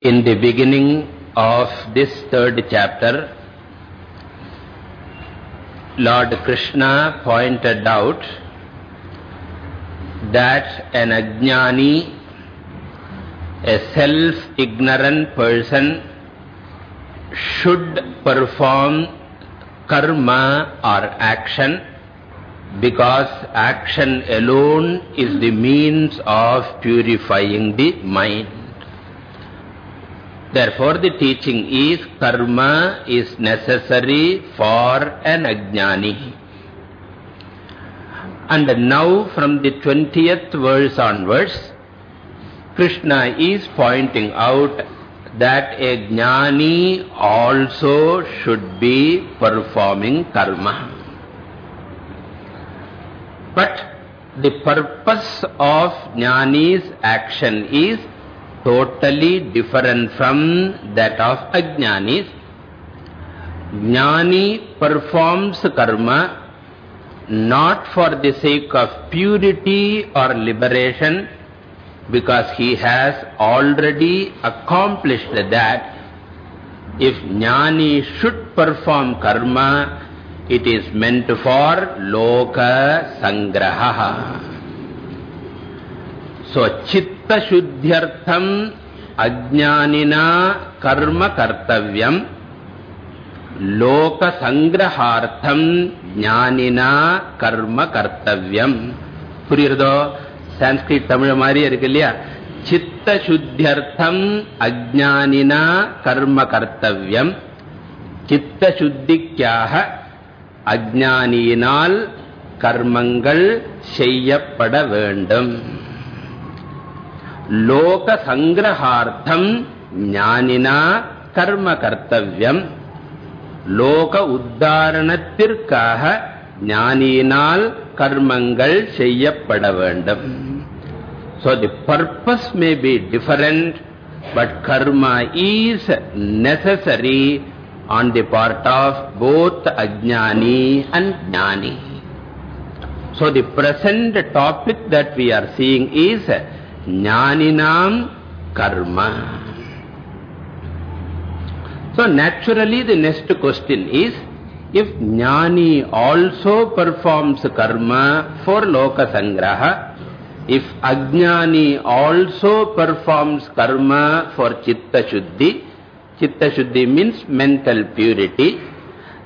In the beginning of this third chapter, Lord Krishna pointed out that an ajnani, a self-ignorant person, should perform karma or action because action alone is the means of purifying the mind. Therefore, the teaching is karma is necessary for an ajnani. And now from the 20th verse onwards, Krishna is pointing out that a jnani also should be performing karma. But the purpose of jnani's action is totally different from that of ajnanis. Jnani performs karma not for the sake of purity or liberation because he has already accomplished that. If jnani should perform karma, it is meant for loka sangraha. So, chitta shuddhyartham ajnanina karma kartavyam loka sangrahartham jnanina karma kartavyam. புரியுறதோ? Sanskrit Tamil மாதிரி இருக்கு இல்லையா சித்த சுத்தியர்த்தம் அஜானினா கர்ம கர்த்தவியம். சித்த சுத்திக்காக அஜானியினால் கர்மங்கள் செய்யப்பட வேண்டும். லோக சங்கிரஹார்த்தம் ஞானினா கர்ம கர்த்தவியம் லோக உத்தாரணத்திற்காக ஞானியினால் கர்மங்கள் செய்யப்பட வேண்டும் So the purpose may be different, but karma is necessary on the part of both ajnani and jnani. So the present topic that we are seeing is jnaninam karma. So naturally the next question is, if jnani also performs karma for loka sangraha, if ajnani also performs karma for chitta shuddhi, chitta shuddhi means mental purity,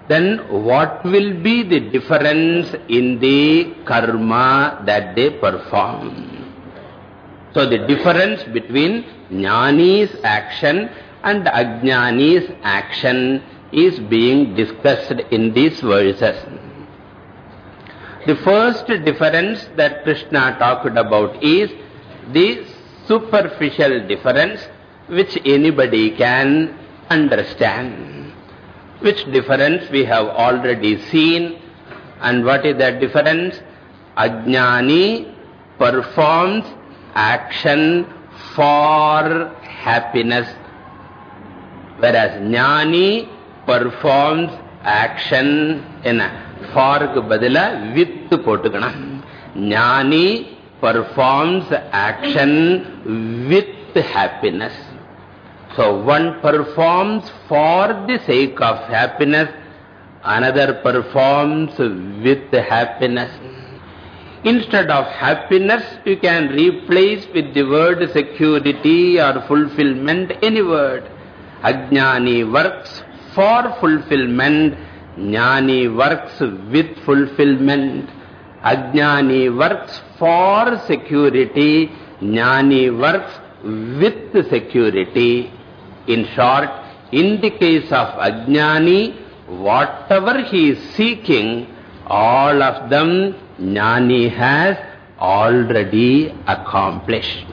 then what will be the difference in the karma that they perform? So the difference between jnani's action and ajnani's action is being discussed in these verses. The first difference that Krishna talked about is the superficial difference which anybody can understand. Which difference we have already seen. And what is that difference? Ajnani performs action for happiness. Whereas Jnani performs action in a for badila with potukana. Jnani performs action with happiness. So one performs for the sake of happiness, another performs with happiness. Instead of happiness, you can replace with the word security or fulfillment any word. Ajnani works for fulfillment, Jnani works with fulfillment. Ajnani works for security, Jnani works with security. In short, in the case of Ajnani, whatever he is seeking, all of them Jnani has already accomplished.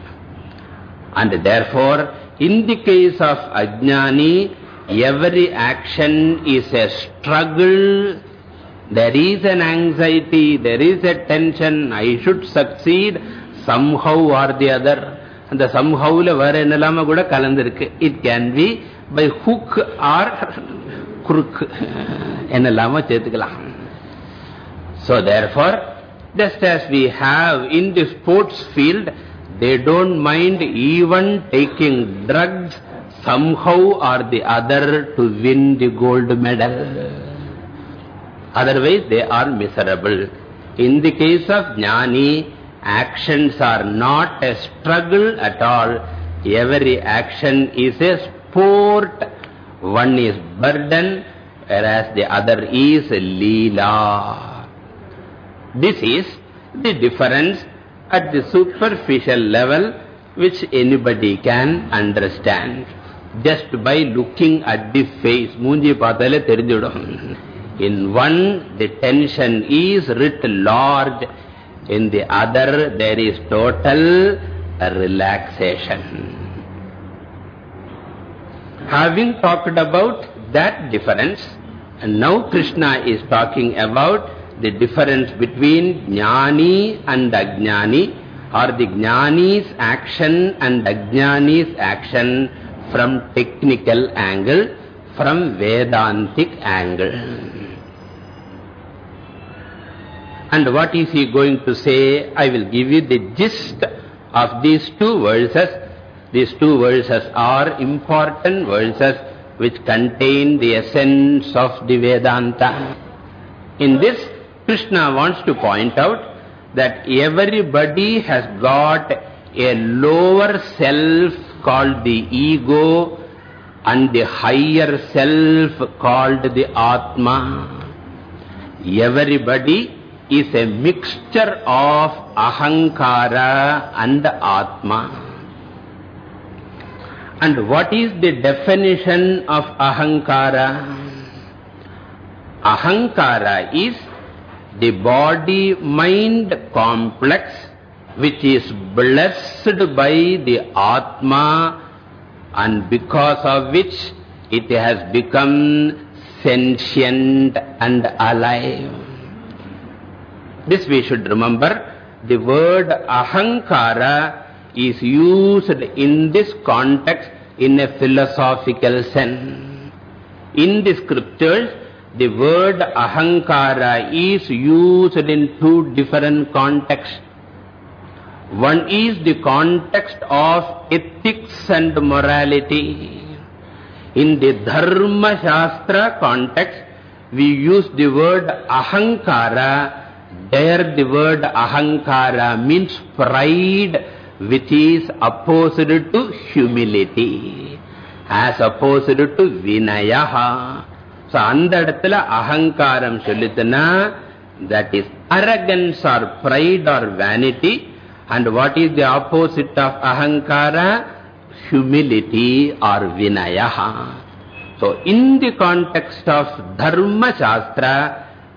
And therefore, in the case of Ajnani, every action is a struggle, there is an anxiety, there is a tension, I should succeed somehow or the other. அந்த சம்ஹவுல வேற என்னலாம கூட கலந்திருக்கு it can be by hook R குறுக்கு என்னலாம சேர்த்துக்கலாம் So therefore, just as we have in the sports field, they don't mind even taking drugs somehow or the other to win the gold medal. Otherwise they are miserable. In the case of Jnani, actions are not a struggle at all. Every action is a sport. One is burden, whereas the other is leela. This is the difference at the superficial level which anybody can understand. Just by looking at the face, munji pathale therinjidum. In one, the tension is writ large. In the other, there is total relaxation. Having talked about that difference, and now Krishna is talking about the difference between Jnani and Ajnani, or the Jnani's action and Ajnani's action from technical angle, from Vedantic angle. And what is he going to say? I will give you the gist of these two verses. These two verses are important verses which contain the essence of the Vedanta. In this, Krishna wants to point out that everybody has got a lower self called the ego and the higher self called the Atma. Everybody is a mixture of ahankara and atma. And what is the definition of ahankara? Ahankara is the body-mind complex which is blessed by the Atma and because of which it has become sentient and alive. This we should remember. The word ahankara is used in this context in a philosophical sense. In the scriptures, the word ahankara is used in two different contexts. One is the context of ethics and morality. In the Dharma Shastra context, we use the word ahankara there the word ahankara means pride which is opposed to humility. As opposed to vinayaha. So, அந்த இடத்துல அகங்காரம் சொல்லுதுன்னா that is arrogance or pride or vanity and what is the opposite of ahankara humility or vinayaha so in the context of dharma shastra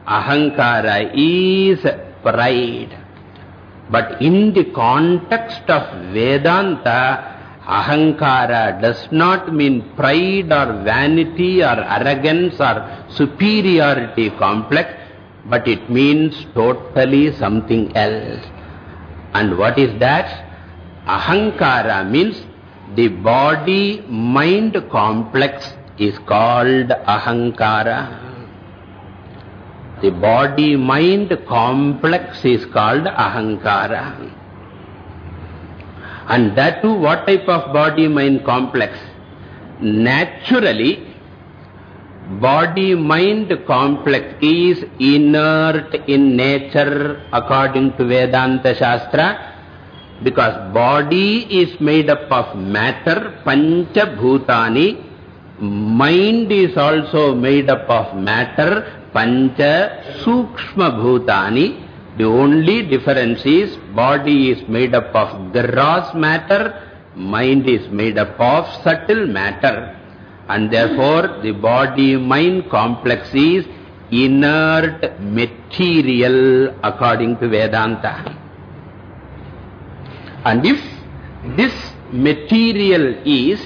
Ahankara is pride. But in the context of Vedanta, Ahankara does not mean pride or vanity or arrogance or superiority complex, but it means totally something else. And what is that? Ahankara means the body-mind complex is called Ahankara. The body-mind complex is called ahankara. And that too, what type of body-mind complex? Naturally, body-mind complex is inert in nature according to Vedanta Shastra because body is made up of matter, pancha bhutani, mind is also made up of matter, pancha sukshma bhutani. The only difference is body is made up of gross matter, mind is made up of subtle matter. And therefore the body-mind complex is inert material according to Vedanta. And if this material is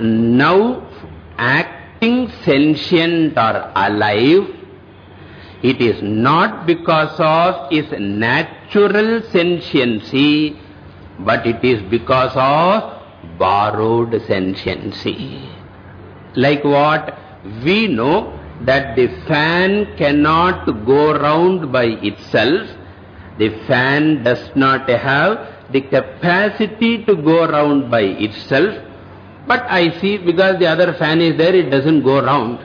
now acting sentient or alive, it is not because of its natural sentiency, but it is because of borrowed sentiency. Like what? We know that the fan cannot go round by itself. The fan does not have the capacity to go round by itself, but I see because the other fan is there, it doesn't go round.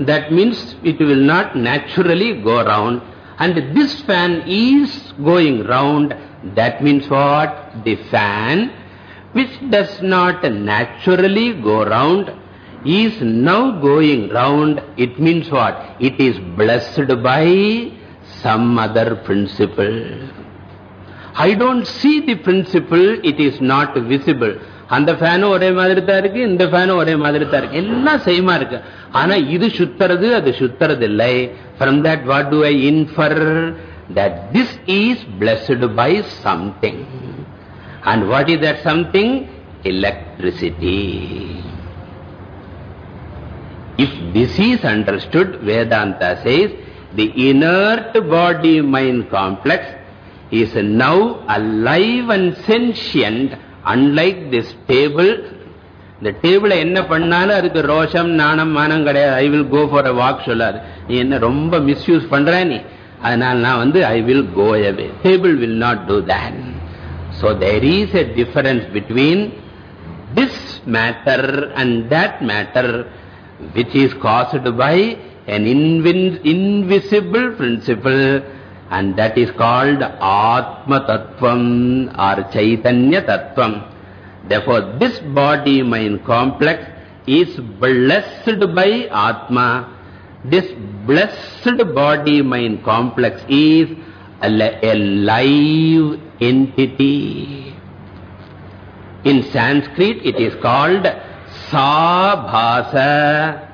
That means it will not naturally go round. And this fan is going round. That means what? The fan, which does not naturally go round, is now going round. It means what? It is blessed by some other principle. I don't see the principle, it is not visible. அந்த ஃபேனும் ஒரே மாதிரி தான் இருக்கு இந்த ஃபேனும் ஒரே மாதிரி தான் இருக்கு எல்லாம் சேமா இருக்கு ஆனா இது சுத்துறது அது சுத்துறது இல்லை from that what to I infer that this is blessed by something and what is that something electricity. If this understood Vedanta says says, the inert mind complex complex is now alive and sentient unlike this table இந்த டேபிள என்ன பண்ணாலும் அதுக்கு ரோஷம் நாணம் மானம் கிடையாது I will go for a walk சொல்லாது நீ என்ன ரொம்ப மிஸ்யூஸ் பண்ற நீ அதனால நான் வந்து I will go away table will not two that so there is a difference between this matter and that matter which is caused by an invisible principle and that is called Atma Tattvam or Chaitanya Tattvam. Therefore, this body-mind complex is blessed by Atma. This blessed body-mind complex is a, live entity. In Sanskrit, it is called Sabhasa.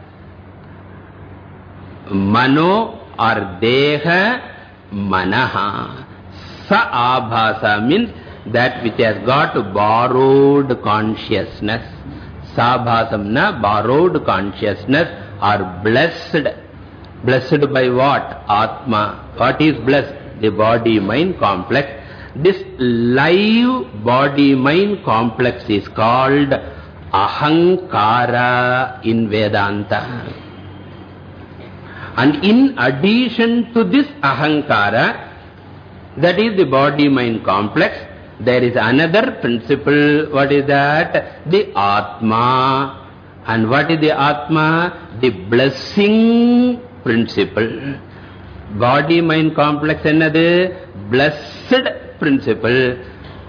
Mano or Deha Manaha. Sa Abhasa means that which has got borrowed consciousness. Sabhasamna, borrowed consciousness or blessed. Blessed by what? Atma. What is blessed? The body-mind complex. This live body-mind complex is called Ahankara in Vedanta. And in addition to this Ahankara, that is the body-mind complex, there is another principle, what is that? The Atma. And what is the Atma? The blessing principle. Body-mind complex another blessed principle.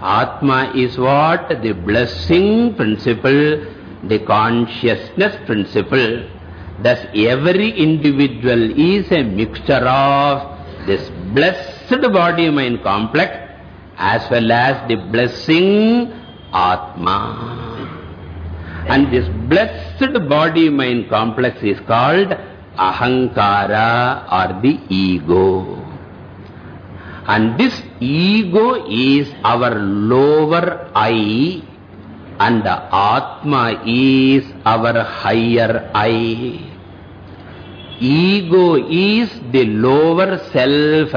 Atma is what? The blessing principle, the consciousness principle. Thus every individual is a mixture of this blessed body-mind complex as well as the blessing Atma. And this blessed body-mind complex is called Ahankara or the ego. And this ego is our lower I and the Atma is our higher I. Ego is the lower self.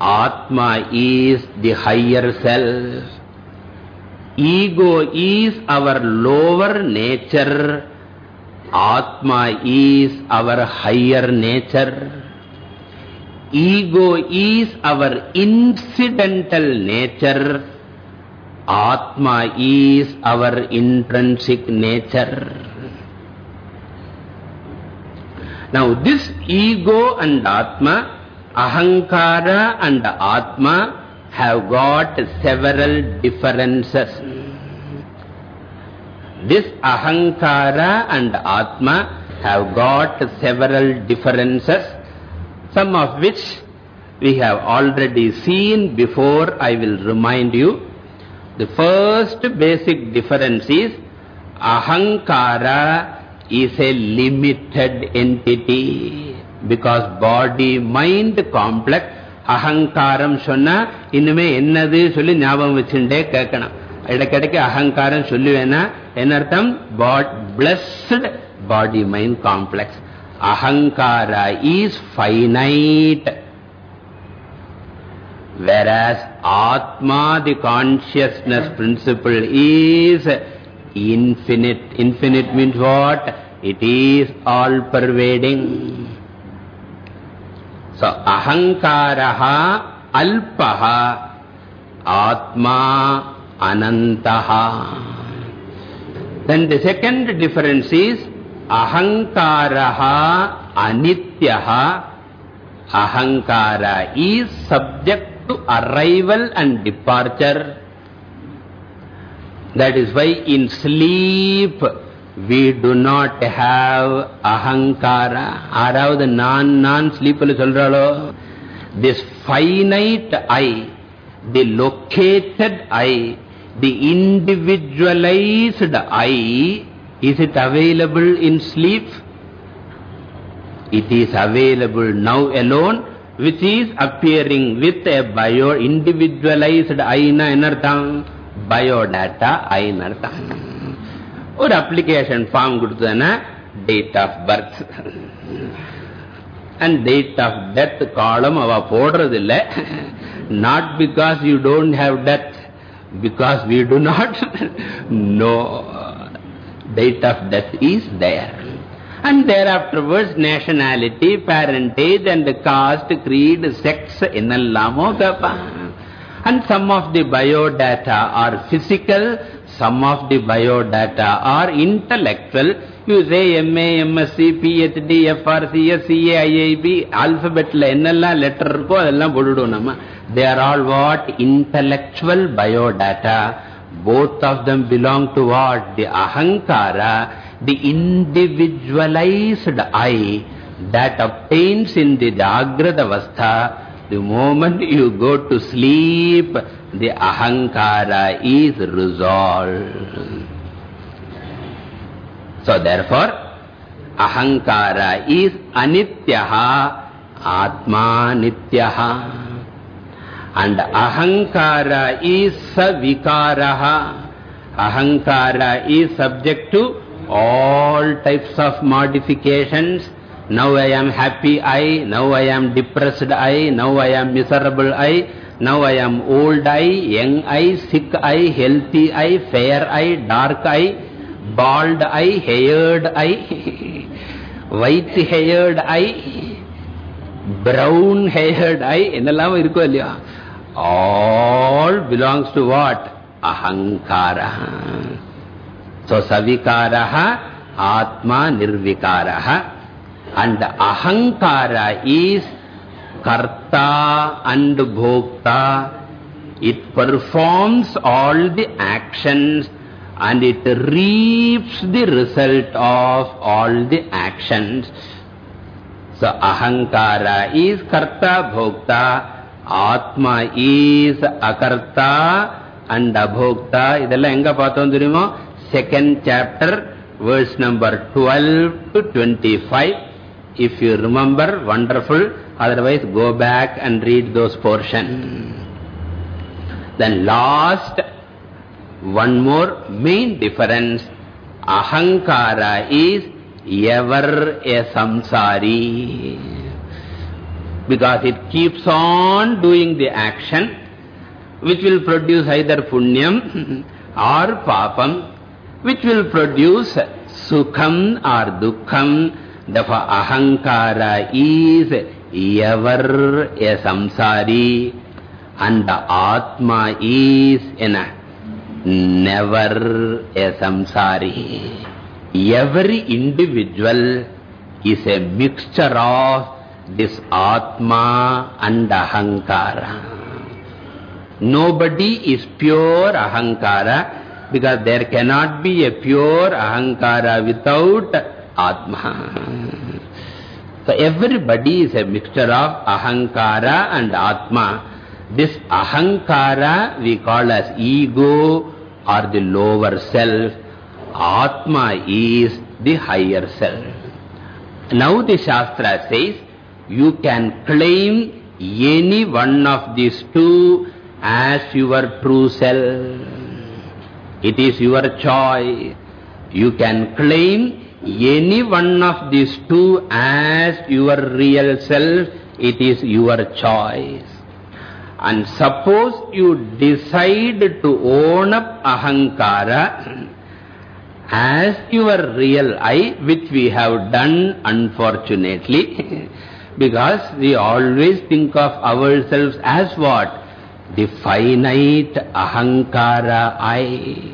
Atma is the higher self. Ego is our lower nature. Atma is our higher nature. Ego is our incidental nature. Atma is our intrinsic nature. Now this ego and Atma, Ahankara and Atma have got several differences. This Ahankara and Atma have got several differences, some of which we have already seen before I will remind you. The first basic difference is Ahankara is a limited entity because body mind complex அகங்காரம் சொன்னா இன்னுமே என்னது சொல்லி ஞாபகம் வச்சுட்டே கேட்கணும் இடைக்கிடைக்கு அகங்காரம் சொல்லுவேன்னா என்ன அர்த்தம் blessed body mind complex அகங்காரா is finite whereas Atma, the consciousness principle, is infinite. Infinite means what? It is all-pervading. So, ahankaraha alpaha. Atma Anantaha. Then the second difference is Ahankaraha Anityaha. Ahankara is subject to arrival and departure. That is why in sleep we do not have ahankara. Aravathu non non sleep solralo. This finite I, the located I, the individualized I, is it available in sleep? It is available now alone, which is appearing with a bio individualized I na enartham, biodata I enartham. ஒரு application form கொடுத்ததுன்னா date of birth and date of death column அவ போடுறதில்லை not because you don't have death because we do not know date of death is there and thereafterwards nationality parentage and caste creed sex என்னெல்லாமோ கேட்பான் and some of the biodata are physical some of the biodata are intellectual. You say MA, MSc, PhD, FRCS, CA, IIB, alphabet ennalla letter irko adella podudu nama. They are all what? Intellectual biodata. Both of them belong to what? The ahankara, the individualized I that obtains in the Jagrada Avastha the moment you go to sleep, the ahankara is resolved. So therefore, ahankara is anityaha, atma nityaha. And ahankara is savikaraha. Ahankara is subject to all types of modifications now I am happy I, now I am depressed I, now I am miserable I, now I am old I, young I, sick I, healthy I, fair I, dark I, bald I, haired I, white haired I, brown haired I, என்னெல்லாம் இருக்கோ இல்லையா all belongs to what? Ahankara. So savikaraha, atma nirvikaraha. And ahankara is karta and bhokta. It performs all the actions and it reaps the result of all the actions. So ahankara is karta bhokta. Atma is akarta and abhokta. Idella enga paathom? Second chapter, verse number 12 to 25. If you remember, wonderful. Otherwise, go back and read those portions. Then last, one more main difference. Ahankara is ever a samsari. Because it keeps on doing the action, which will produce either punyam or papam, which will produce sukham or dukkham, Therefore, ahankara is ever a samsari and the atma is a never a samsari. Every individual is a mixture of this atma and ahankara. Nobody is pure ahankara because there cannot be a pure ahankara without Atma. So everybody is a mixture of Ahankara and Atma. This Ahankara we call as ego or the lower self. Atma is the higher self. Now the Shastra says, you can claim any one of these two as your true self. It is your choice. You can claim any one of these two as your real self, it is your choice. And suppose you decide to own up ahankara as your real I, which we have done unfortunately, because we always think of ourselves as what? the finite ahankara I.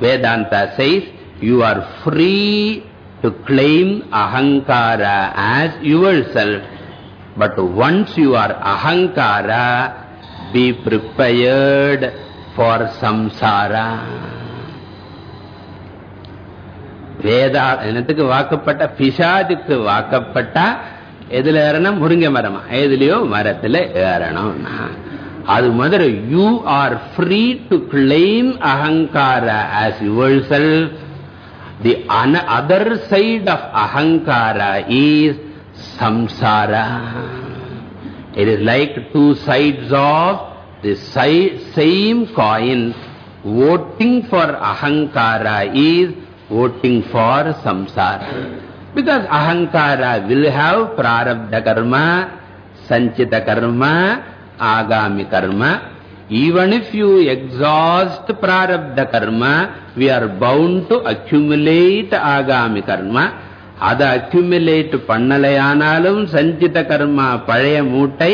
Vedanta says you are free to claim ahankara as yourself. But once you are ahankara, be prepared for samsara. Veda என்னத்துக்கு வாக்கப்பட்ட? பிசாதுக்கு வாக்கப்பட்டா எதுல ஏறணும்? முருங்கை மரமா? எதுலயோ மரத்துல ஏறணும். அது முதல்ல you are free to claim ahankara as your self The other side of ahankara is samsara. It is like two sides of the same coin. Voting for ahankara is voting for samsara. Because ahankara will have prarabdha karma, sanchita karma, agami karma, Even if you exhaust prarabdha karma, we are bound to accumulate agami karma. அதை accumulate பண்ணலையானாலும் சஞ்சித கர்மா பழைய மூட்டை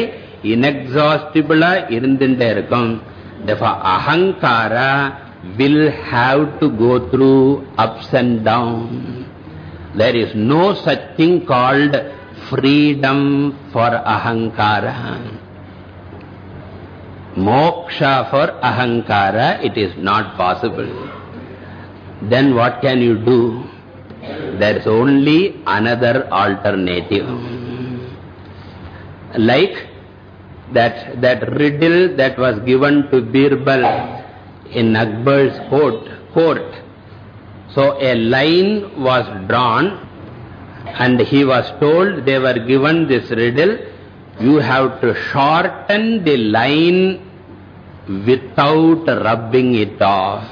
இன்எக்ஸாஸ்டிபிளா இருந்துட்டே இருக்கும் அகங்காரா will have to go through ups and downs. There is no such thing called freedom for ahankara. Moksha for ahankara, it is not possible. Then what can you do? There is only another alternative. Like that, that riddle that was given to Birbal in Akbar's court, court. So a line was drawn and he was told they were given this riddle, you have to shorten the line without rubbing it off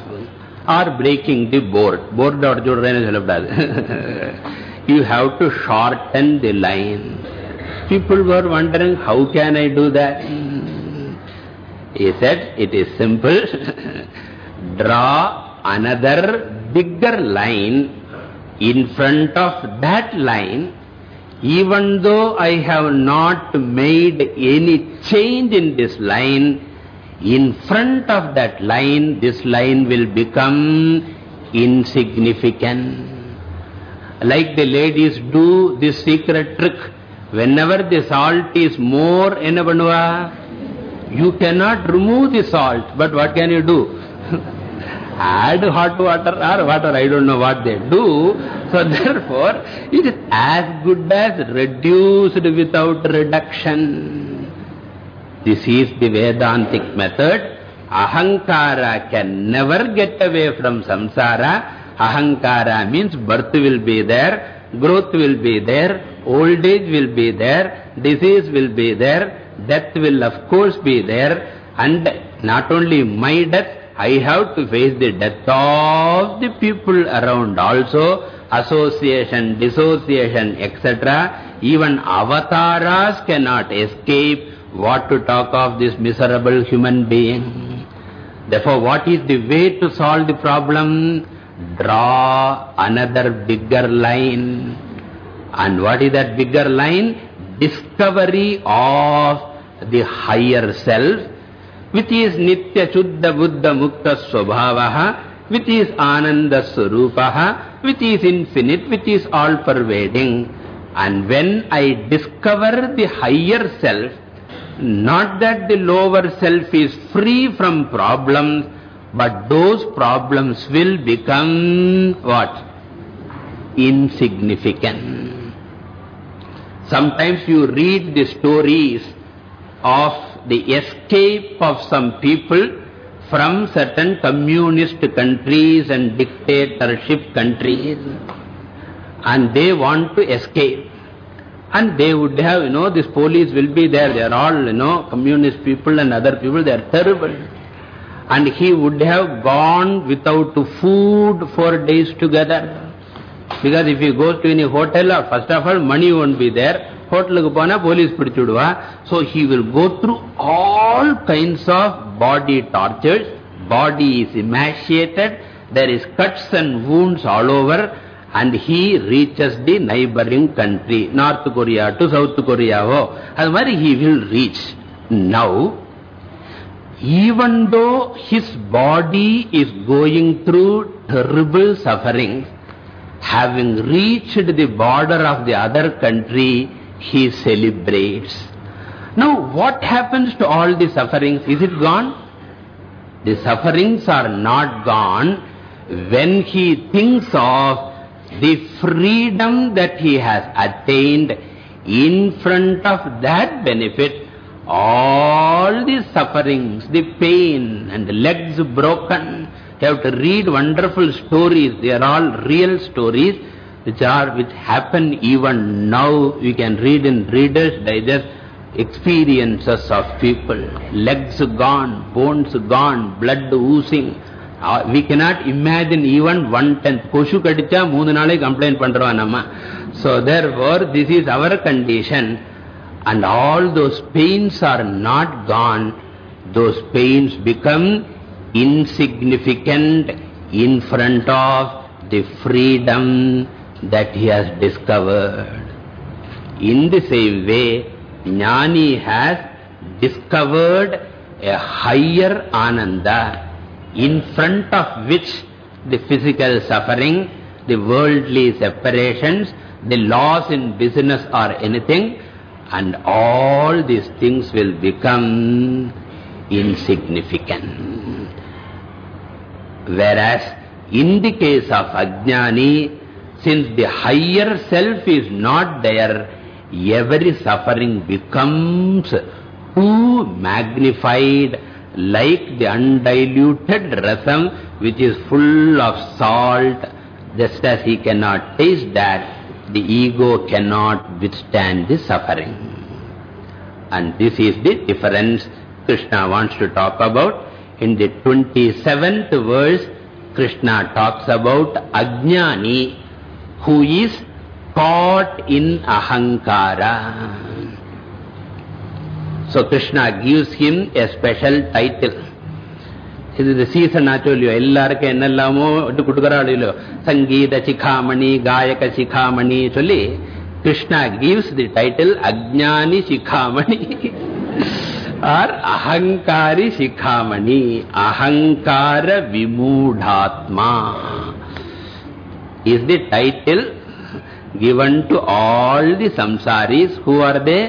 or breaking the board. Board You have to shorten the line. People were wondering, how can I do that? He said, it is simple. Draw another bigger line in front of that line. Even though I have not made any change in this line, in front of that line, this line will become insignificant. Like the ladies do this secret trick. Whenever the salt is more, in a vanua, you cannot remove the salt. But what can you do? Add hot water or water, I don't know what they do. So therefore, it is as good as reduced without reduction. This is the Vedantic method. Ahankara can never get away from samsara. Ahankara means birth will be there, growth will be there, old age will be there, disease will be there, death will of course be there. And not only my death, I have to face the death of the people around also, association, dissociation, etc. Even avatars cannot escape what to talk of this miserable human being? Therefore, what is the way to solve the problem? Draw another bigger line. And what is that bigger line? Discovery of the higher self, which is Nitya Shuddha Buddha Mukta Swabhavaha, which is Ananda Swarupaha, which is infinite, which is all-pervading. And when I discover the higher self, not that the lower self is free from problems, but those problems will become what? Insignificant. Sometimes you read the stories of the escape of some people from certain communist countries and dictatorship countries and they want to escape. And they would have, you know, this police will be there. They are all, you know, communist people and other people. They are terrible. And he would have gone without food for days together. Because if he goes to any hotel, first of all, money won't be there. Hotel pona police pidichudva. So he will go through all kinds of body tortures. Body is emaciated. There is cuts and wounds all over and he reaches the neighboring country, North Korea to South Korea. Oh, as he will reach. Now, even though his body is going through terrible sufferings, having reached the border of the other country, he celebrates. Now, what happens to all the sufferings? Is it gone? The sufferings are not gone when he thinks of the freedom that he has attained in front of that benefit all the sufferings, the pain and the legs broken. You have to read wonderful stories. They are all real stories which are which happen even now. You can read in Reader's Digest experiences of people. Legs gone, bones gone, blood oozing. Uh, we cannot imagine even one-tenth. Koshu kadicha, moonu naalai complain pandrova nama. So therefore, this is our condition. And all those pains are not gone. Those pains become insignificant in front of the freedom that he has discovered. In the same way, Jnani has discovered a higher ananda in front of which the physical suffering, the worldly separations, the loss in business or anything, and all these things will become insignificant. Whereas in the case of Ajnani, since the higher self is not there, every suffering becomes too magnified like the undiluted rasam which is full of salt, just as he cannot taste that, the ego cannot withstand the suffering. And this is the difference Krishna wants to talk about. In the 27th verse, Krishna talks about Ajnani, who is caught in ahankara. So Krishna gives him a special title. This is the season I told you. Ellarke ennallamo uttu kuttukaraadilu. Sangeeta Shikhamani, Gayaka Shikhamani. Chulli, Krishna gives the title Ajnani Shikhamani. Or Ahankari Shikhamani. Ahankara Vimudhatma. Is the title given to all the samsaris. Who are they?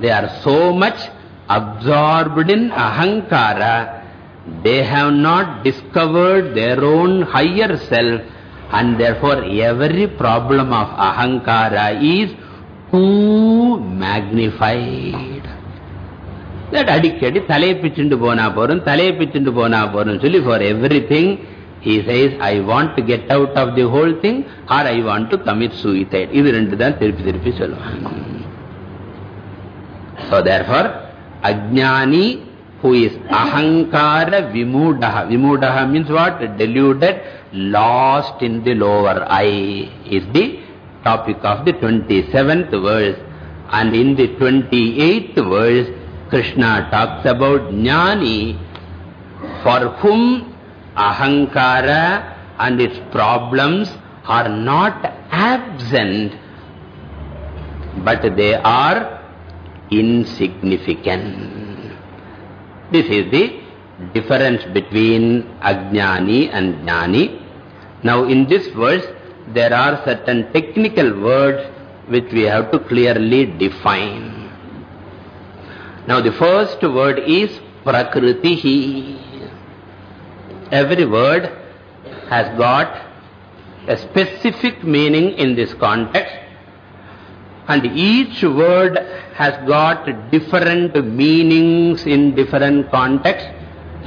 They are so much absorbed in ahankara, they have not discovered their own higher self and therefore every problem of ahankara is too magnified. That adikadi thalai pichindu bona porum, thalai pichindu bona porum. Actually for everything he says I want to get out of the whole thing or I want to commit suicide. Idu rendu than thirupi thirupi solluvan. So therefore ajnani who is ahankara vimudaha. Vimudaha means what? Deluded, lost in the lower eye is the topic of the 27th verse. And in the 28th verse, Krishna talks about jnani for whom ahankara and its problems are not absent, but they are insignificant. This is the difference between Ajnani and Jnani. Now in this verse, there are certain technical words which we have to clearly define. Now the first word is Prakritihi. Every word has got a specific meaning in this context and each word has got different meanings in different contexts.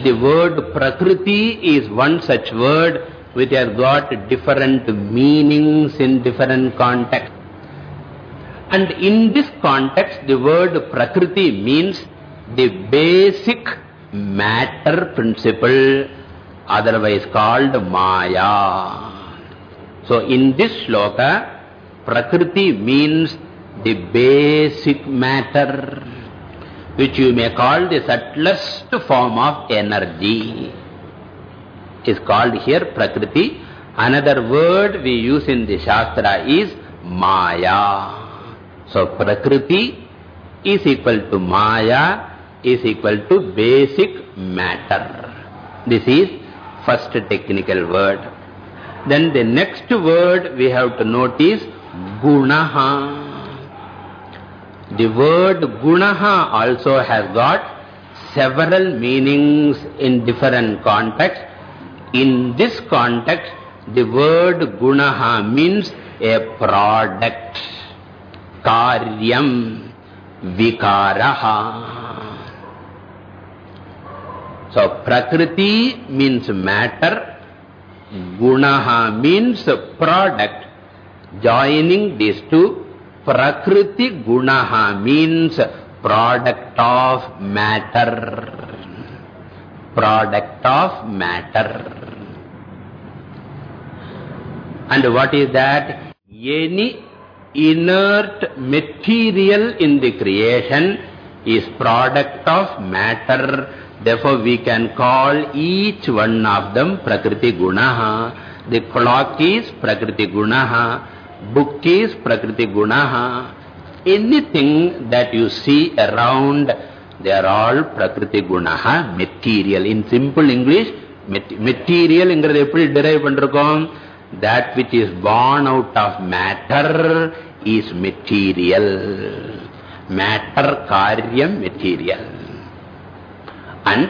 The word Prakriti is one such word which has got different meanings in different contexts. And in this context, the word Prakriti means the basic matter principle, otherwise called Maya. So in this shloka, Prakriti means the basic matter, which you may call the subtlest form of energy, is called here Prakriti. Another word we use in the Shastra is Maya. So Prakriti is equal to Maya is equal to basic matter. This is first technical word. Then the next word we have to notice gunaha. The word gunaha also has got several meanings in different contexts. In this context, the word gunaha means a product, karyam, vikaraha. So, prakriti means matter, gunaha means product. Joining these two, prakriti gunaha means product of matter. Product of matter. And what is that? Any inert material in the creation is product of matter. Therefore, we can call each one of them Prakriti Gunaha. The clock is Prakriti Gunaha. Book is Prakriti Gunaha. Anything that you see around, they are all Prakriti Gunaha, material. In simple English, material இங்கிறது எப்படி derive பண்ணிருக்கோம் that which is born out of matter is material. Matter, karyam, material. And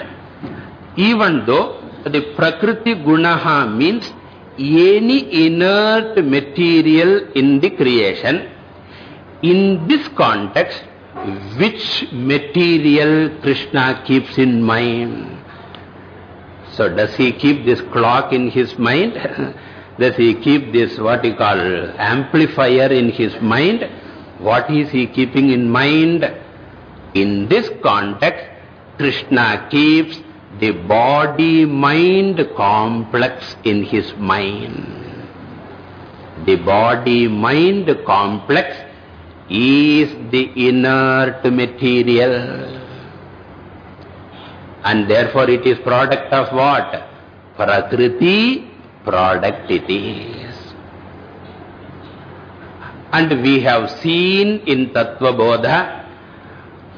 even though the prakriti gunaha means any inert material in the creation, in this context, which material Krishna keeps in mind? So does he keep this clock in his mind? Does he keep this, what he call, amplifier in his mind? What is he keeping in mind? In this context, Krishna keeps the body-mind complex in his mind. The body-mind complex is the inert material. And therefore it is product of what? Prakriti product it is. And we have seen in Tattva Bodha,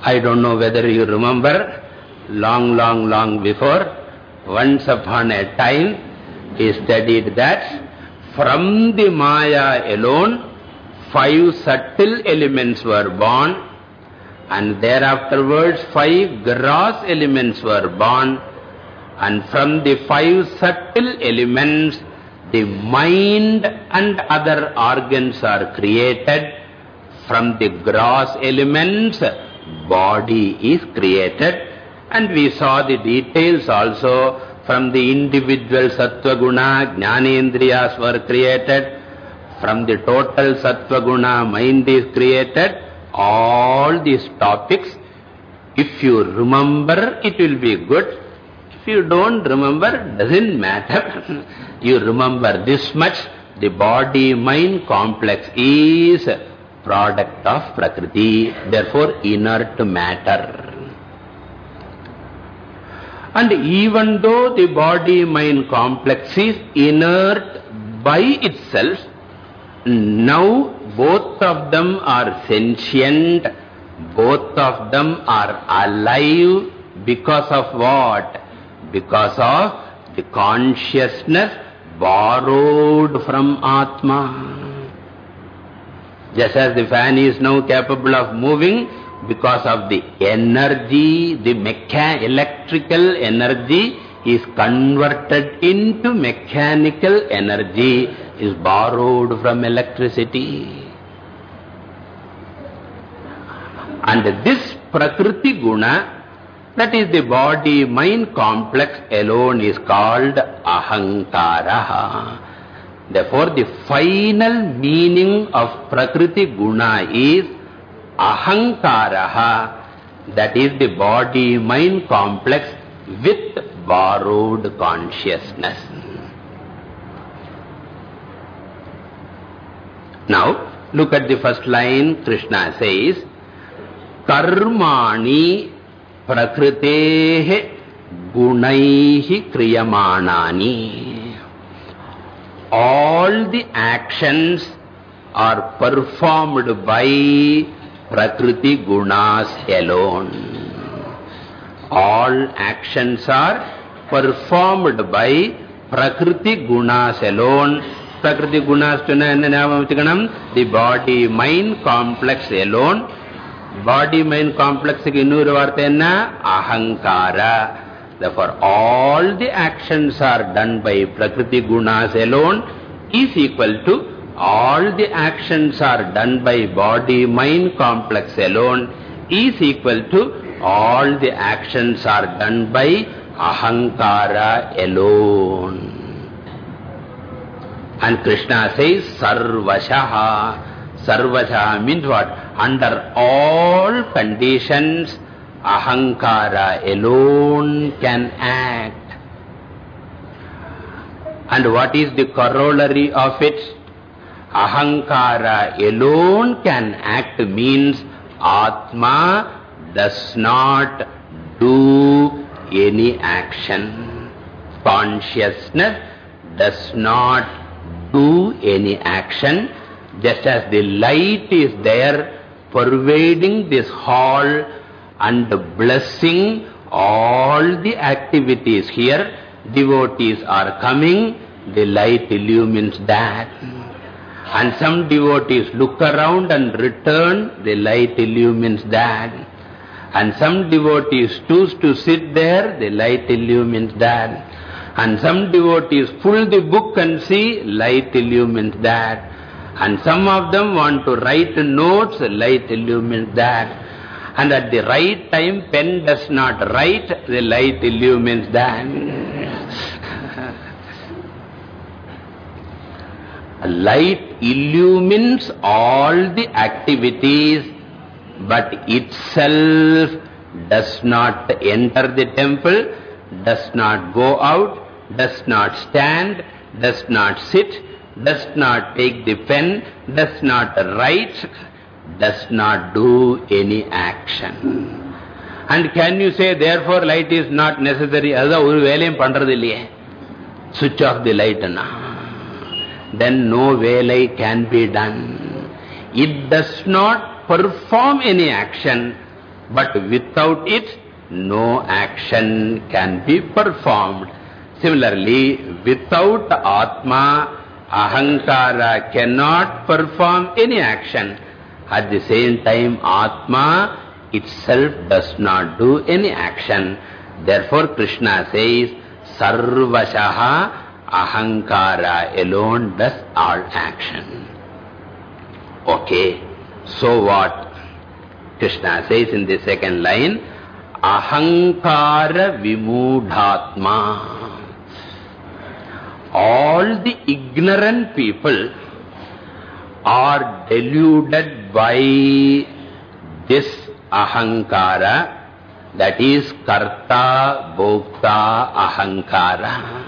I don't know whether you remember, long, long, long before, once upon a time, he studied that from the Maya alone, five subtle elements were born, and thereafterwards five gross elements were born, and from the five subtle elements, the mind and other organs are created. From the gross elements, body is created. And we saw the details also from the individual sattva guna, jnanendriyas were created. From the total sattva guna, mind is created. All these topics, if you remember, it will be good. If you don't remember, doesn't matter. you remember this much, the body-mind complex is product of Prakriti, therefore inert matter. And even though the body-mind complex is inert by itself, now both of them are sentient, both of them are alive because of what? because of the consciousness borrowed from Atma. Just as the fan is now capable of moving because of the energy, the electrical energy is converted into mechanical energy, is borrowed from electricity. And this Prakriti Guna that is the body-mind complex alone is called ahankaraha. Therefore, the final meaning of Prakriti Guna is ahankaraha. That is the body-mind complex with borrowed consciousness. Now, look at the first line, Krishna says, Karmani प्रकृतेः गुणैः क्रियमाणानि all the actions are performed by Prakriti gunas alone. All actions are performed by Prakriti gunas alone. Prakriti gunas tuna the body, mind, complex alone. Body, mind, complex inurvartena ahankara. Therefore, all the actions are done by Prakriti gunas alone is equal to all the actions are done by body mind complex alone is equal to all the actions are done by ahankara alone. And Krishna says, Sarvashaha. Sarvashaha means what? Under all conditions, ahankara alone can act. And what is the corollary of it? Ahankara alone can act means Atma does not do any action. Consciousness does not do any action. Just as the light is there pervading this hall and blessing all the activities here, devotees are coming, the light illumines that. And some devotees look around and return, the light illumines that. And some devotees choose to sit there, the light illumines that. And some devotees pull the book and see, light illumines that. And some of them want to write notes, light illumines that. And at the right time, pen does not write, the light illumines that. light illumines all the activities but itself does not enter the temple, does not go out, does not stand, does not sit, does not take the pen, does not write, does not do any action. And can you say, therefore, light is not necessary? Adha, oru velayam pandradilliye. Switch off the light. Na. Then no velai can be done. It does not perform any action, but without it, no action can be performed. Similarly, without Atma, Ahankara cannot perform any action. At the same time, Atma itself does not do any action. Therefore, Krishna says, Sarvashaha Ahankara alone does all action. Okay, so what? Krishna says in the second line, Ahankara Vimudhatma. All the ignorant people are deluded by this ahankara, that is karta, bhokta, ahankara.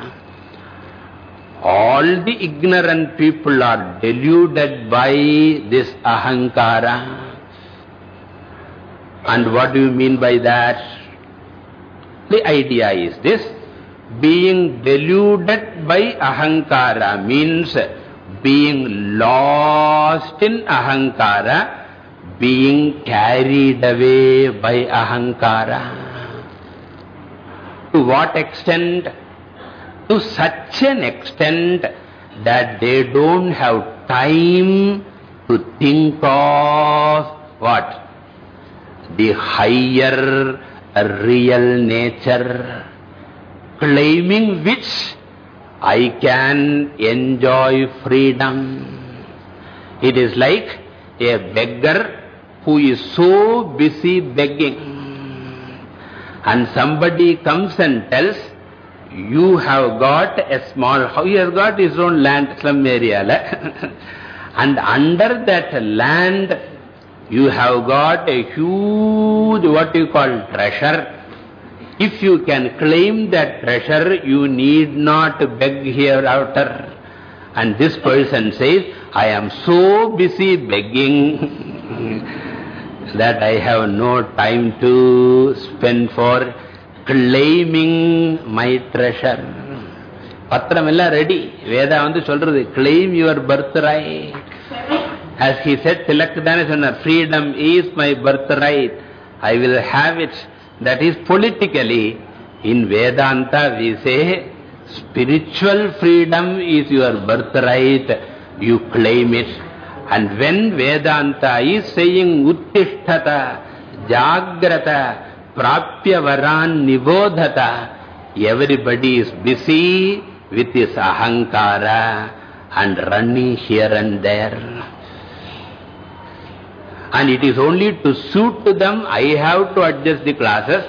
All the ignorant people are deluded by this ahankara. And what do you mean by that? The idea is this, being deluded by ahankara means being lost in ahankara, being carried away by ahankara. To what extent? To such an extent that they don't have time to think of what? The higher real nature, claiming which I can enjoy freedom. It is like a beggar who is so busy begging and somebody comes and tells, you have got a small house, he has got his own land, slum area, and under that land you have got a huge, what you call treasure. If you can claim that treasure, you need not beg hereafter. And this person says, I am so busy begging that I have no time to spend for claiming my treasure. Patram illa ready. Veda vandu solradhu, claim your birthright. As he said, Tilak thane sonna, freedom is my birthright. I will have it That is politically, in Vedanta we say, spiritual freedom is your birthright, you claim it. And when Vedanta is saying Uttishtata, Jagrata, Prapyavaran Nibodhata, everybody is busy with this ahankara and running here and there. And it is only to suit to them, I have to adjust the classes.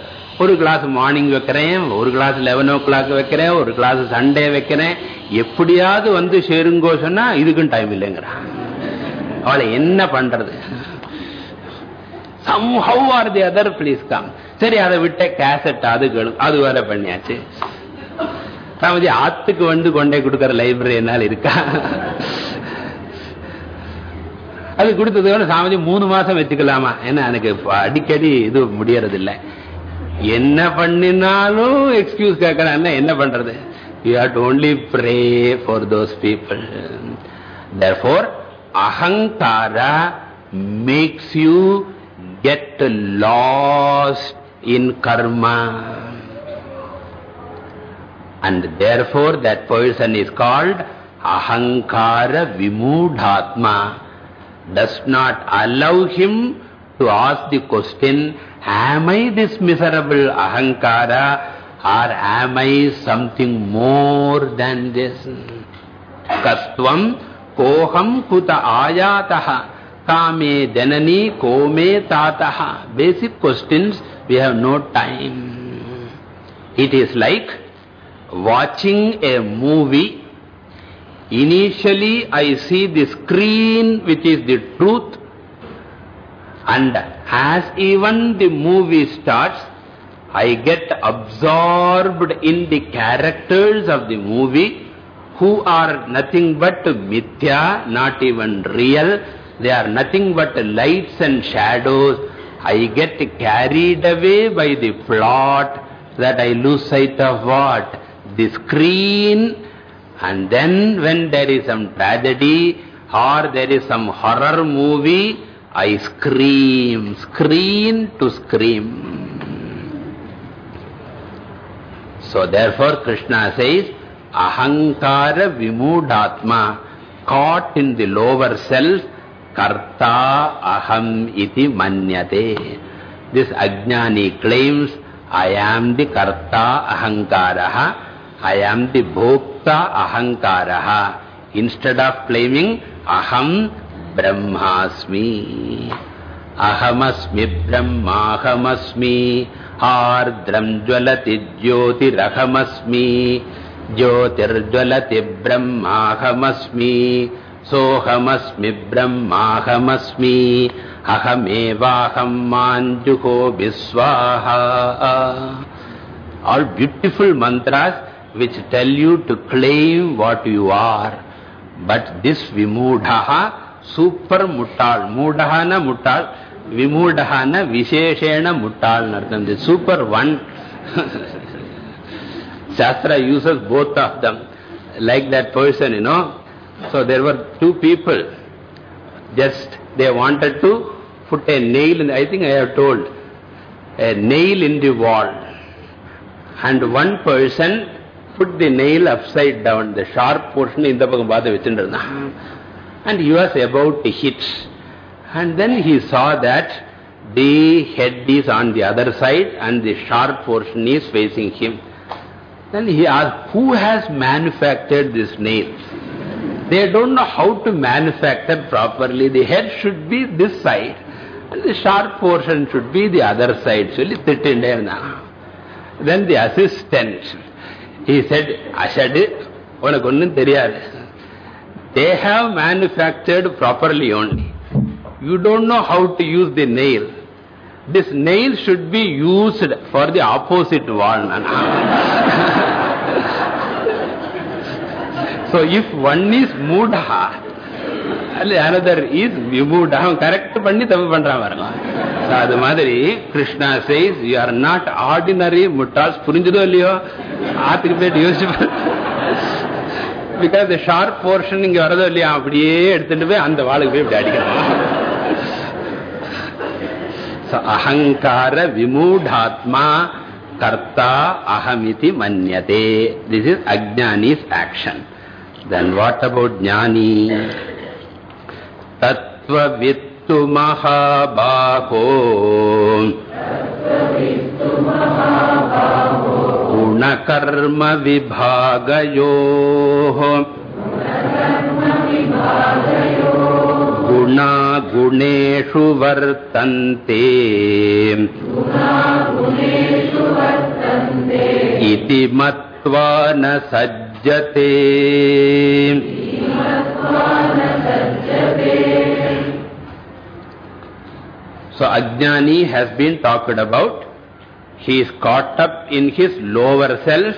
ஒரு class morning வைக்கிறேன் ஒரு class eleven ஓ clock வைக்கிறேன் ஒரு class Sunday வைக்கிறேன் எப்படியாவது வந்து சேருங்கோ சொன்னா இதுக்கும் டைம் இல்லைங்கிறான் அவளை என்ன பண்றது somehow or the other please come சரி அதை விட்ட கேசட் அது அது வேற பண்ணியாச்சு. சாமதி ஆத்துக்கு வந்து கொண்டே கொடுக்கற லைப்ரரி என்னால் இருக்கா? அது கொடுத்தது சாமதி மூணு மாசம் வச்சுக்கலாமா? ஏன்னா எனக்கு அடிக்கடி இது முடியறது இல்லை என்ன பண்ணினாலும் எக்ஸ்கியூஸ் கேட்கறான். என்ன பண்றது? You had only pray for those people therefore ahankara makes you get lost in karma. And therefore that person is called Ahankara Vimudhatma. Does not allow him to ask the question, am I this miserable Ahankara or am I something more than this? Kastvam koham kuta ayataha Kame denani Kome Tataha. Basic questions, we have no time. It is like watching a movie. Initially, I see the screen which is the truth. And as even the movie starts, I get absorbed in the characters of the movie who are nothing but mithya, not even real. They are nothing but lights and shadows. I get carried away by the plot that I lose sight of what? The screen. And then when there is some tragedy or there is some horror movie, I scream, screen to scream. So therefore Krishna says, Ahankara Vimudhatma, caught in the lower self, Karta Aham iti manyate. This Ajnani claims, I am the Karta Ahankaraha, I am the Bhokta Ahankaraha. Instead of claiming, Aham Brahmasmi. Ahamasmi Brahmahamasmi. Ardram Jvalati Jyotirahamasmi. Jyotirjvalati Brahmahamasmi. सोहमस्मि ब्रह्माहमस्मि। अहमेवाहम मांजुहो विश्वाहा all beautiful mantras which tell you to claim what you are but this विमूढः super मुटाल मूढहन मुटाल विमूढहन विशेषेण मुटाल अर्थम this super one shastra uses both of them like that person you know So there were two people. Just they wanted to put a nail in, I think I have told, a nail in the wall. And one person put the nail upside down, the sharp portion in the bhagam And he was about to hit. And then he saw that the head is on the other side and the sharp portion is facing him. Then he asked, who has manufactured this nail? They don't know how to manufacture properly. The head should be this side and the sharp portion should be the other side. So Then the assistant, he said, Ashadu, உனக்கு ஒன்றும் தெரியாது. They have manufactured properly only. You don't know how to use the nail. This nail should be used for the opposite wall. If one is is mudha, another is vimudha, அவன் correct பண்ணி தப்பு பண்றான் வரலாம் அது மாதிரி Krishna says you are not ordinary முட்டாஸ் புரிஞ்சதோ இல்லையோ ஆத்துக்கு போயிட்டு யோசிச்சு பிகாஸ் ஷார்ப் போர்ஷன் இங்க வரதோ இல்லையா அப்படியே எடுத்துட்டு போய் அந்த வாளுக்கு போய் இப்படி அடிக்கலாம் அகங்கார விமூடாத்மா கர்த்தா அகமிதி மன்யதே this is ajnani's action Then what धन्वाटपो ज्ञानी तत्त्ववित्तुमहाबाहो गुणकर्म विभागयोः गुणागुणेषु वर्तन्ते इति मत्वा न सज्ज सज्जते So Ajnani has been talked about. He is caught up in his lower self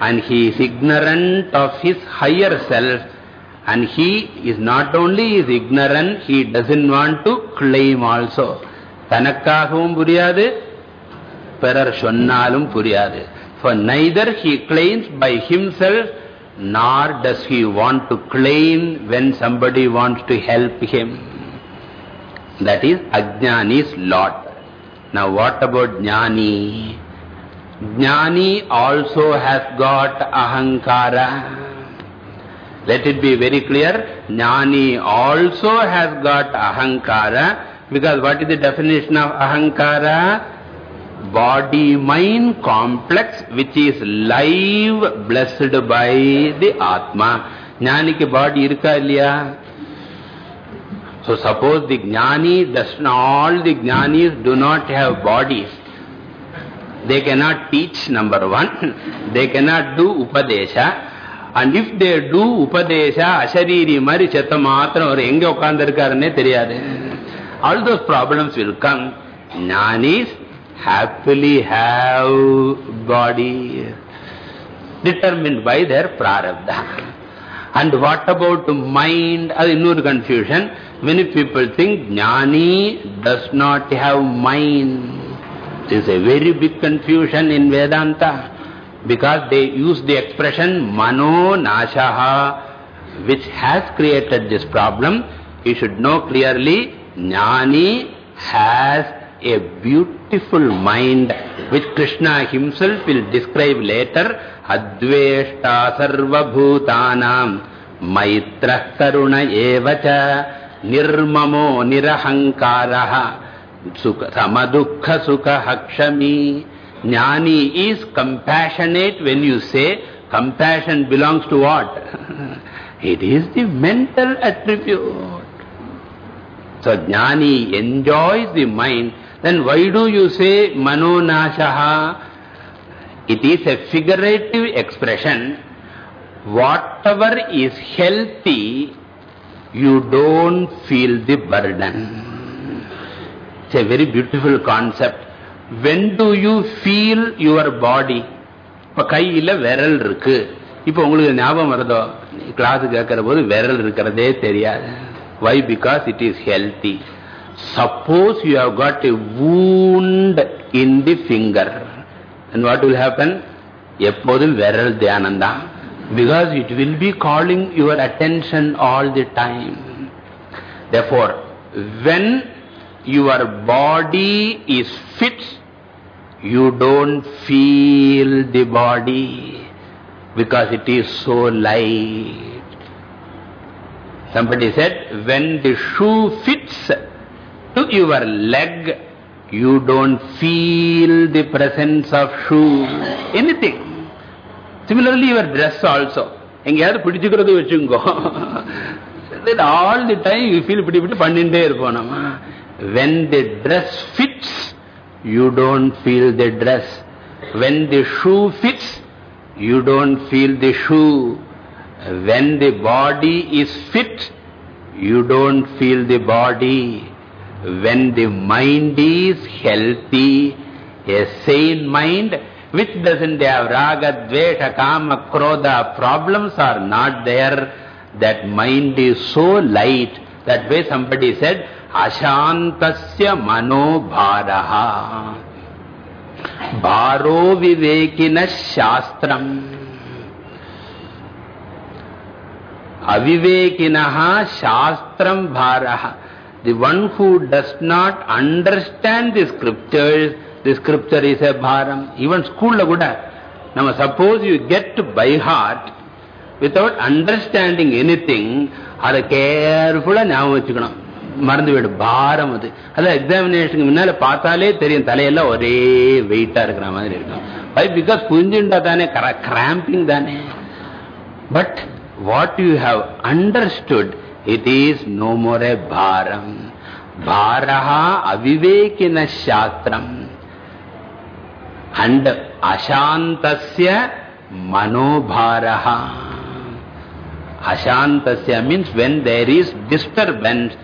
and he is ignorant of his higher self and he is not only is ignorant, he doesn't want to claim also. தனக்காகவும் புரியாது பிறர் சொன்னாலும் புரியாது for neither he claims by himself nor does he want to claim when somebody wants to help him. That is Ajnani's lot. Now what about Jnani? Jnani also has got ahankara. Let it be very clear, Jnani also has got ahankara because what is the definition of ahankara? Body-mind complex which is live blessed by the Atma. Jnani body irka illaya? So suppose the Jnani does not, all the Jnanis do not have bodies. They cannot teach, number one. They cannot do Upadesha. And if they do Upadesha, Ashariri Mari Chetta Matram or Enge Okandarkarane Teriyade. All those problems will come. Jnanis happily have body determined by their prarabdha. And what about mind? Another confusion. Many people think Jnani does not have mind. This is a very big confusion in Vedanta. Because they use the expression Mano Nashaha, which has created this problem. You should know clearly, Jnani has a beautiful mind, which Krishna himself will describe later. Adveshta sarva bhutanam maitra karuna evacha nirmamo nirahankaraha samadukha sukha hakshami. Jnani is compassionate when you say compassion belongs to what? it is the mental attribute. So Jnani enjoys the mind. Then why do you say manonashaha? It is a figurative expression. Whatever is healthy, you don't feel the burden. It's a very beautiful concept. When do you feel your body? இப்போ கையில் விரல் இருக்கு இப்போ உங்களுக்கு ஞாபகம் வருதோ class கேட்கிற போது விரல் இருக்கிறதே தெரியாது Why? Because it is healthy. Suppose you have got a wound in the finger. And what will happen? எப்போதும் விரல் தியானம்தான் because it will be calling your attention all the time. Therefore, when your body is fit, you don't feel the body because it is so light. Somebody said, when the shoe fits to your leg, you don't feel the presence of shoe, anything. Similarly, your dress also. எங்கேயாவது பிடிச்சுக்கிறது வச்சுங்கோ then all the time you feel பிடி பிடி பண்ணிட்டே இருப்போம் நம்ம when the dress fits you don't feel the dress when the shoe fits you don't feel the shoe when the body is fit you don't feel the body when the mind is healthy a sane mind which doesn't have raga, dvesha, kama, krodha, problems are not there. That mind is so light. That way somebody said, Ashantasya mano bharaha. Bharo vivekina shastram. Avivekinaha shastram bharaha. The one who does not understand the scriptures, the scripture is a bharam. Even school la kuda. Now suppose you get by heart without understanding anything, அதை கேர்ஃபுல்லா ஞாபகம் வச்சுக்கணும் மறந்து விடும் பாரம் அது அதான் எக்ஸாமினேஷனுக்கு முன்னால பார்த்தாலே தெரியும் தலையெல்லாம் ஒரே வெயிட்டா இருக்கிற மாதிரி இருக்கும் பை பிகாஸ் புரிஞ்சுண்டா தானே கிராம்பிங் தானே but what you have understood it is no more a भारम भार अविवेकिन शास्त्र अंड अशांत मनोभार अशांत means when there is disturbance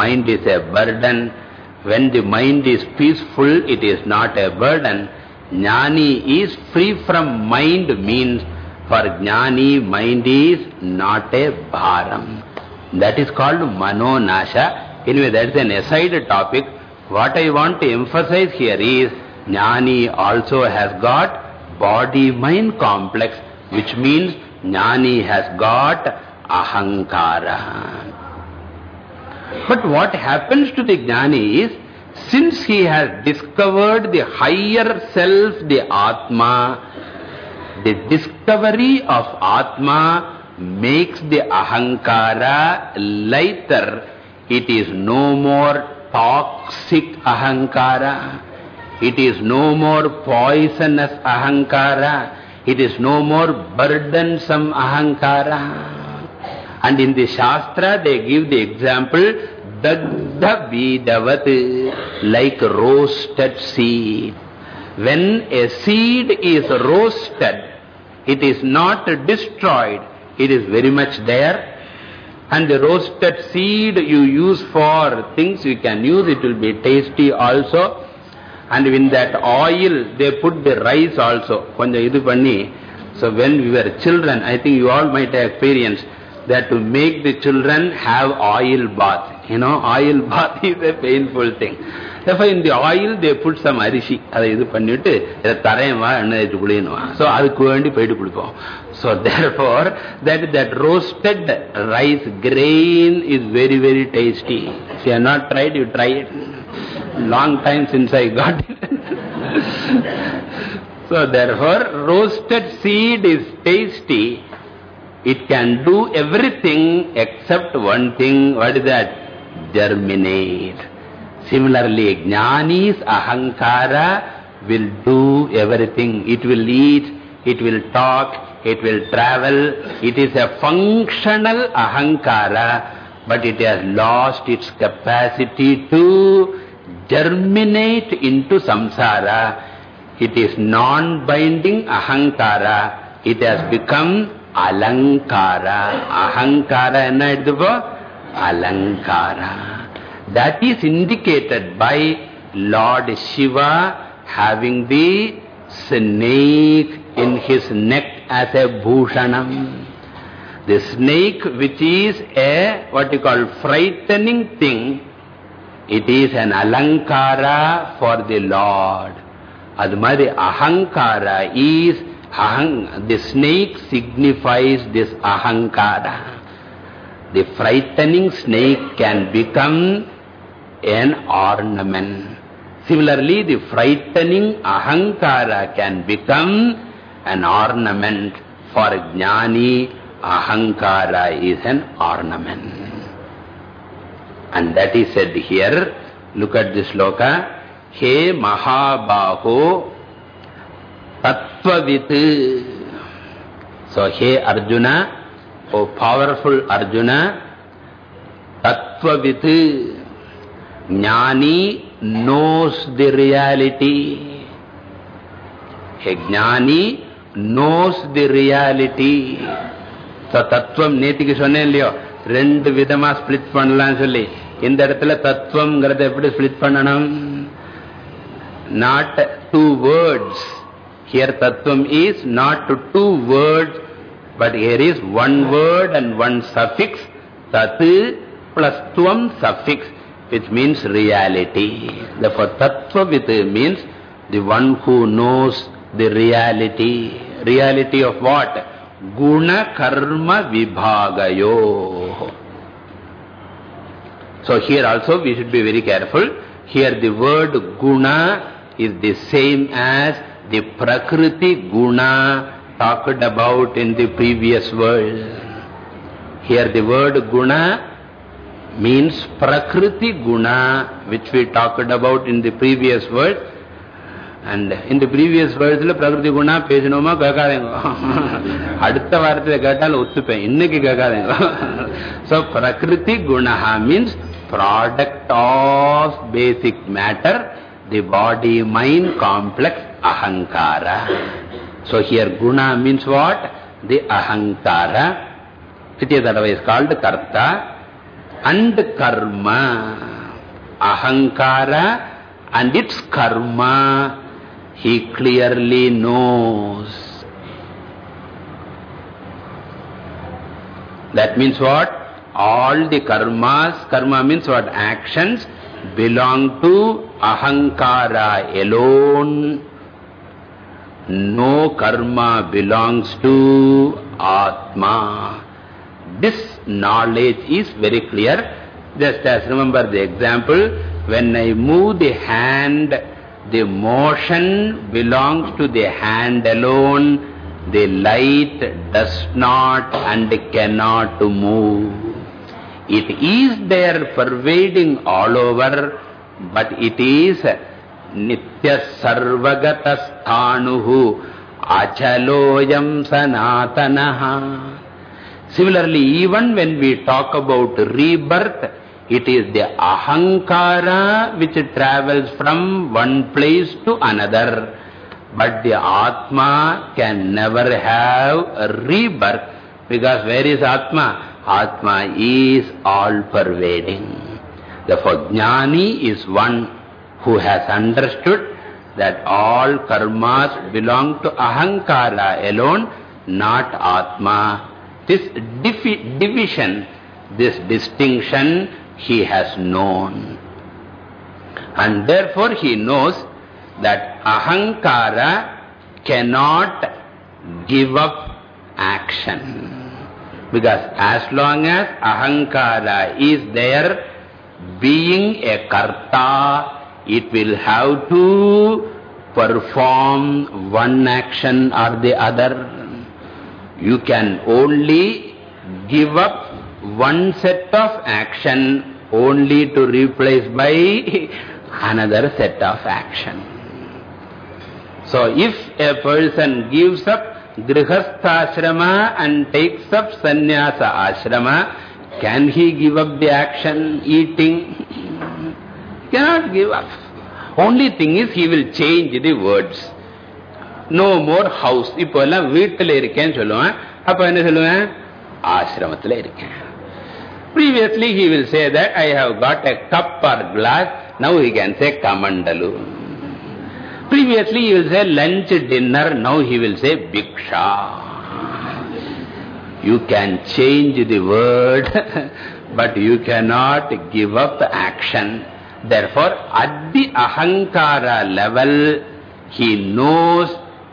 mind is a burden when the mind is peaceful it is not a burden jnani is free from mind means for jnani mind is not a भारम That is called Mano Nasha. Anyway, that is an aside topic. What I want to emphasize here is Jnani also has got body-mind complex, which means Jnani has got ahankara. But what happens to the Jnani is, since he has discovered the higher self, the Atma, the discovery of Atma makes the ahankara lighter. It is no more toxic ahankara. It is no more poisonous ahankara. It is no more burdensome ahankara. And in the Shastra they give the example, Dagdha Bijavat, like roasted seed. When a seed is roasted, it is not destroyed, it is very much there. And the roasted seed you use for things you can use, it will be tasty also. And in that oil, they put the rice also. So when we were children, I think you all might have experienced that to make the children have oil bath. You know, oil bath is a painful thing Therefore, in the oil, they put some arishi. அதை இது பண்ணிட்டு இதை தரையவா எண்ணெய் வச்சு குளியணுவா so அதுக்கு வேண்டி போயிட்டு குளிப்போம் so therefore that that roasted rice grain is very very tasty. If you have not tried, you try it. Long time since I got it. so therefore, roasted seed is tasty. It can do everything except one thing. What is that? Germinate. Similarly, Jnani's ahankara will do everything. It will eat, it will talk, it will travel. It is a functional ahankara, but it has lost its capacity to germinate into samsara. It is non-binding ahankara. It has become alankara. Ahankara enna eduthuko? Alankara. That is indicated by Lord Shiva having the snake in his neck as a bhushanam. The snake which is a, what you call, frightening thing, it is an alankara for the Lord. Admadi ahankara is, ahang, the snake signifies this ahankara. The frightening snake can become an ornament. Similarly, the frightening ahankara can become an ornament. For jnani, ahankara is an ornament. And that is said here. Look at this sloka. He Mahabaho Tattvavit. So, He Arjuna, O powerful Arjuna, Tattvavit, jnani knows the reality. A knows the the tattvam நேத்திக்கு சொன்னேன் இல்லையோ ரெண்டு விதமா split பண்ணலாம் சொல்லி இந்த இடத்துல தத்துவம்ங்கிறத எப்படி ஸ்பிளிட் பண்ணணும் not two words here tattvam is not two words but here is one word and one suffix tattu plus tvam suffix which means reality therefore tattvavit means the one who knows the reality reality of what guna karma vibhagayo So here also we should be very careful. Here the word guna is the same as the prakriti guna talked about in the previous world. Here the word guna means prakriti guna which we talked about in the previous word and in the previous verse prakriti guna பேசணுமா கேட்காதீங்க அடுத்த வாரத்தில் கேட்டால் ஒத்துப்பேன் இன்னைக்கு கேட்காதீங்க so prakriti guna means product of basic matter the body mind complex ahankara so here guna means what the ahankara Vityadadava is called karta and karma ahankara and its karma he clearly knows. That means what? All the karmas, karma means what? Actions belong to ahankara alone. No karma belongs to Atma. This knowledge is very clear. Just as remember the example, when I move the hand the motion belongs to the hand alone. The light does not and cannot move. It is there pervading all over, but it is Nitya Sarvagata Sthanuhu Achaloyam Sanatanaha. Similarly, even when we talk about rebirth, it is the ahankara which travels from one place to another. But the Atma can never have a rebirth. Because where is Atma? Atma is all-pervading. Therefore, Jnani is one who has understood that all karmas belong to ahankara alone, not Atma. This division, this distinction he has known. And therefore he knows that ahankara cannot give up action. Because as long as ahankara is there, being a karta, it will have to perform one action or the other. You can only give up one set of action only to replace by another set of action. So if a person gives up grihastha ashrama and takes up sannyasa ashrama, can he give up the action eating? Cannot give up. Only thing is he will change the words. No more house. இப்போ எல்லாம் வீட்டில் இருக்கேன்னு சொல்லுவேன் அப்ப என்ன சொல்லுவேன் ஆசிரமத்தில் இருக்கேன் Previously he will say that I have got a cup or glass, now he can say kamandalu. Previously he will say lunch, dinner, now he will say bhiksha. You can change the word, but you cannot give up action. Therefore, at the ahankara level, he knows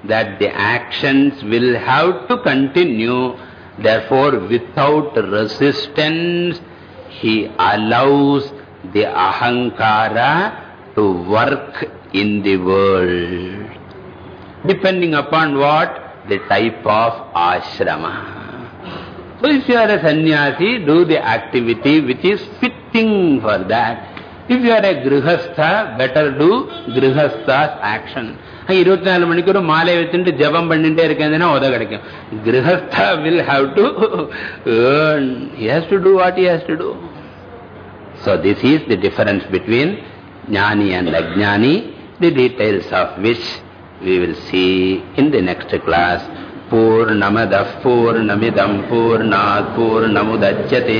that the actions will have to continue Therefore, without resistance, he allows the ahankara to work in the world. Depending upon what? The type of ashrama. So if you are a sannyasi, do the activity which is fitting for that. If you are a grihastha, better do grihastha's action. இருபத்தி நாலு மணிக்கூர் மாலை வைத்துட்டு ஜபம் பண்ணிட்டே இருக்கேன்னா உதவ கிடைக்கும் grihastha will have to earn has to do what has to do so this is the difference between jnani and ajnani the details of which we will see in the next class purnamadav purnamidam purnat purnamudachyate